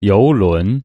游轮。